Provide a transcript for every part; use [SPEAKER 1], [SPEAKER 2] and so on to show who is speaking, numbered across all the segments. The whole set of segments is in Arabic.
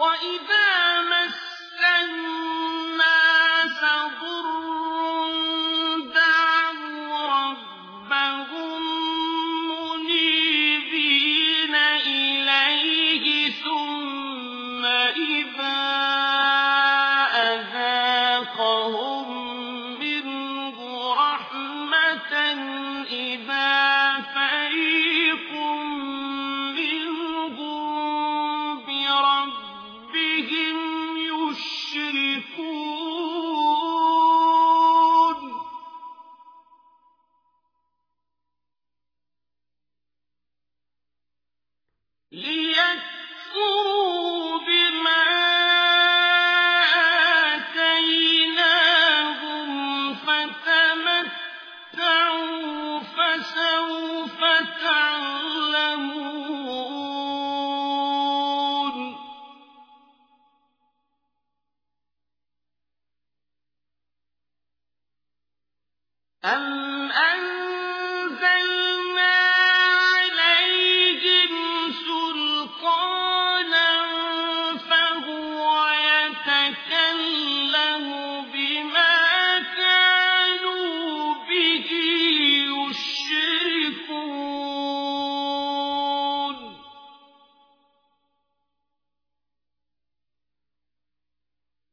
[SPEAKER 1] وإذا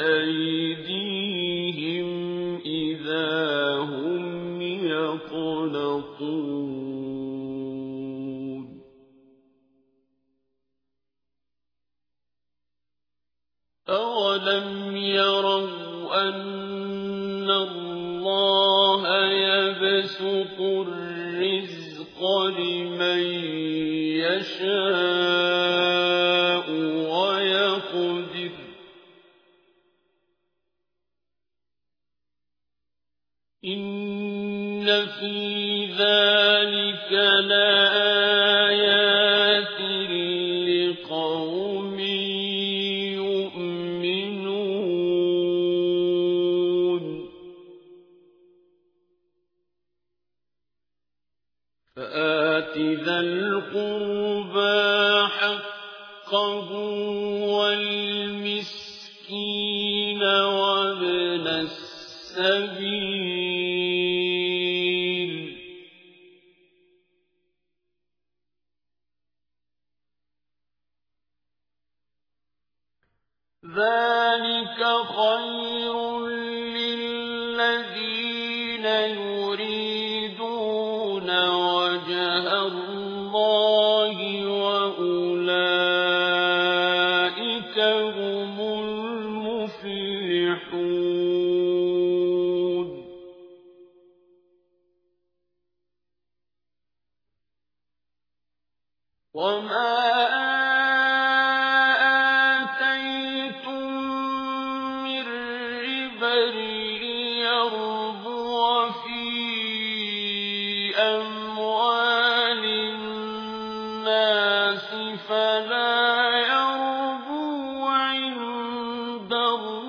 [SPEAKER 2] أيديهم إذا هم يقنطون أولم يروا أن الله يبسط الرزق لمن يشاء. إن في ذلك لآيات لقوم يؤمنون فآت ذا القربى حقه والمسكين وابن السبيل ذلك خير للذين يريدون وجه الله وأولئك هم المفلحون وما الناس فلا يربو عند الله.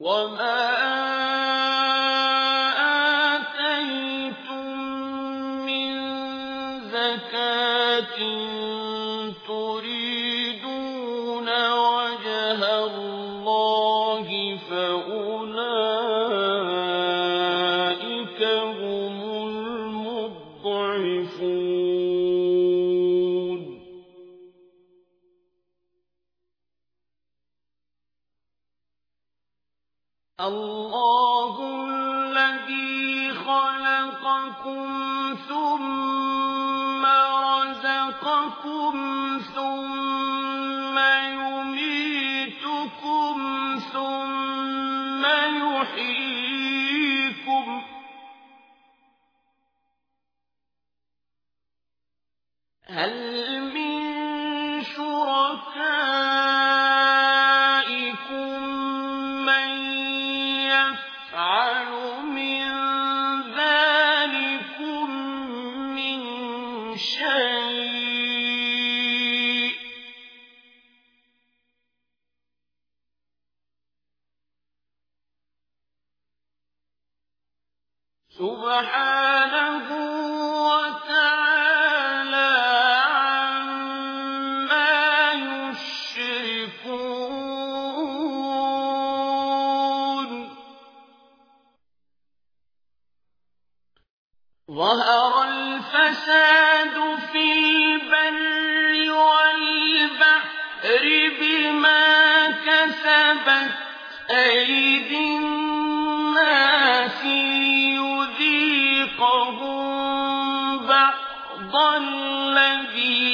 [SPEAKER 2] وما الله الذي خلقكم ثم رزقكم ثم يميتكم ثم يحييكم هل سبحانه وتعالى عما يشركون. ظهر الفساد في البر والبحر بما كسبت أيدي الناس. يذيقهم بعض الذي